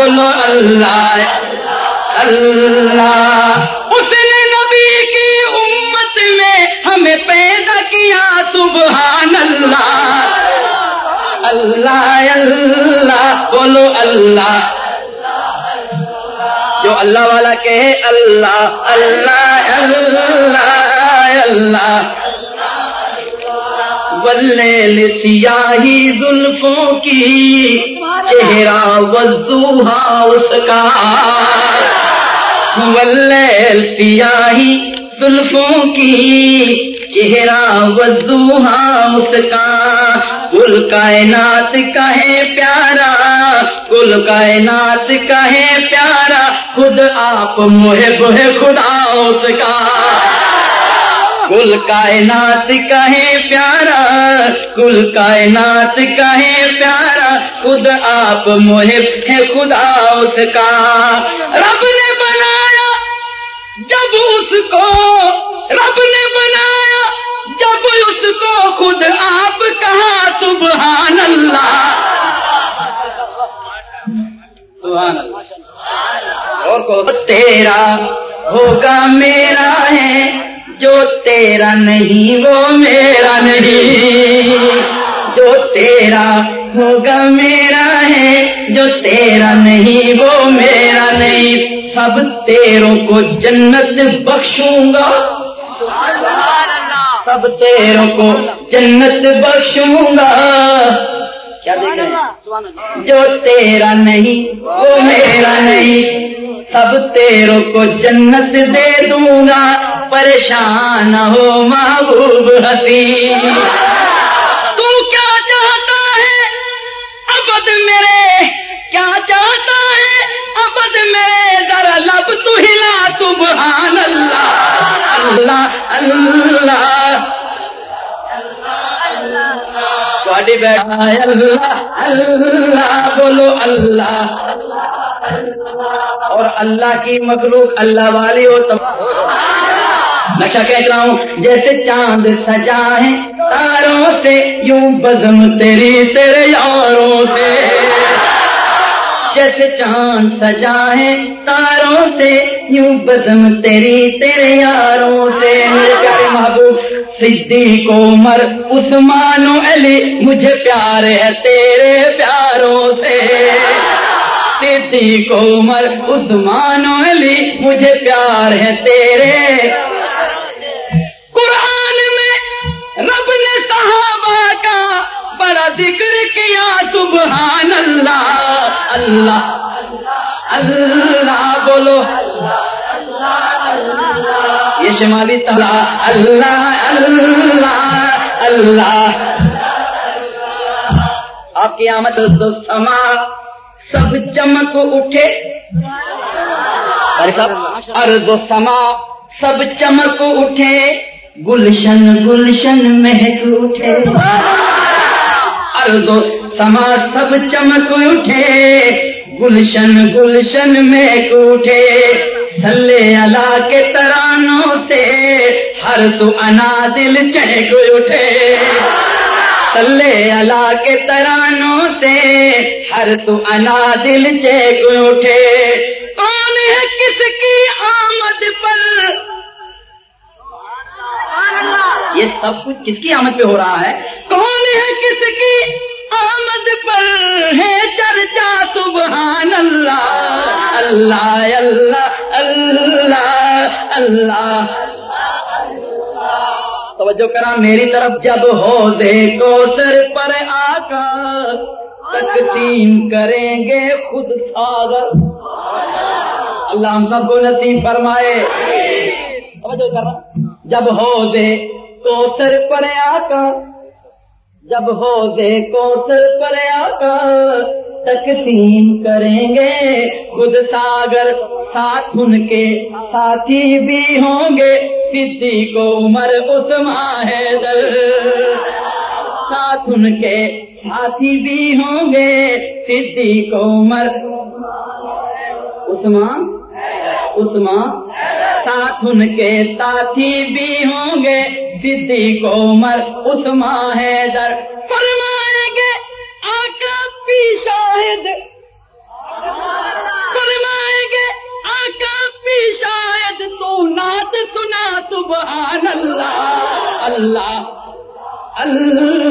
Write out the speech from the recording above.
بولو اللہ اللہ۔ اس نے نبی کی امت میں ہمیں پیدا کیا، سبحان اللہ۔ اللہ اللہ۔ بولو اللہ۔ جو اللہ والا کہے، اللہ اللہ اللہ اللہ۔ بلے سیاہی زلفوں کی، چہرہ وضوحا اس کا۔ بلے سیاہی زلفوں کی، چہرہ وضوحا اس کا۔ کل کائنات کا ہے پیارا کل کائنات کا ہے پیارا، خود آپ محب ہے خدا اس کا۔ کل کائنات کا ہے پیارا، کل کائنات کا ہے پیارا، خود آپ محب ہے خدا اس کا۔ رب نے بنایا جب اس کو، رب نے بنایا جب اس کو، خود آپ کہا، سبحان اللہ۔ سبحان اللہ۔ اور کو تیرا ہوگا میرا ہے جو تیرا نہیں وہ میرا نہیں۔ جو تیرا ہوگا میرا ہے جو تیرا نہیں وہ میرا نہیں۔ سب تیروں کو جنت بخشوں گا۔ سب تیروں کو جنت بخشوں گا۔ کیا؟ جو تیرا نہیں وہ میرا نہیں۔ سب تیروں کو جنت دے دوں گا۔ پریشان ہو محبوب حسین۔ تو کیا چاہتا ہے؟ ابد میرے۔ کیا چاہتا ہے؟ ابد میرے، ذرا لب تو ہلا سبحان اللہ۔ اللہ اللہ۔ بیٹھا ہے، اللہ اللہ۔ بولو اللہ۔ اور اللہ کی مخلوق اللہ والی ہو تو میں کیا کہہ ہوں جیسے چاند سجا ہے، تاروں سے یوں بزم تیری، تیرے یاروں سے۔ جیسے چاند سجا ہے، تاروں سے یوں بزم تیری، تیرے یاروں سے۔ میرے پیارے محبوب، صدیق عمر، عثمان و علی، مجھے پیار ہے تیرے پیاروں سے۔ صدیق عمر، عثمان و علی، مجھے پیار ہے تیرے۔ بڑا ذکر کیا سبحان اللہ۔ اللہ۔ اللہ بولو۔ یہ شمالی تلا اللہ اللہ اللہ۔ آپ کی آمد دو سما سب چمک اٹھے۔ صاحب ارض و سما سب چمک اٹھے۔ گلشن گلشن مہک اٹھے۔ ارض و سما سب چمک اٹھے گلشن گلشن مہک اٹھے سلے اللہ کے ترانوں سے ہر سو انا دل چہک اٹھے سلے اللہ کے ترانوں سے ہر تو انا دل چیک اٹھے کون ہے کس کی آمد پر یہ سب کچھ کس کی آمد پہ ہو رہا ہے ہے کس کی آمد پر ہے چرچا؟ سبحان اللہ اللہ اللہ اللہ اللہ توجہ کرا، میری طرف جب ہو دے کو سر پر آ تقسیم کریں گے خود ساگر اللہ ہم سب کو نصیب فرمائے۔ توجہ کرا، جب ہو دے کو سر پر آ جب ہو دے کو پر آ کر تقسیم کریں گے، خود ساگر ساتھ ان کے ساتھی بھی ہوں گے۔ سدھی کو عمر عثمان ہے در ساتھ ان کے ساتھی بھی ہوں گے۔ سدھی کو عمر عثمان عثمان ساتھ ان کے ساتھی بھی ہوں گے۔ صدیق عمر، عثمان حیدر۔ فرمائیں گے آقا پی شاہد۔ فرمائیں گے آقا پی شاہد، تو نات سنا، سبحان اللہ۔ اللہ۔ اللہ۔